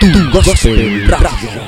Tu Gospel Radio.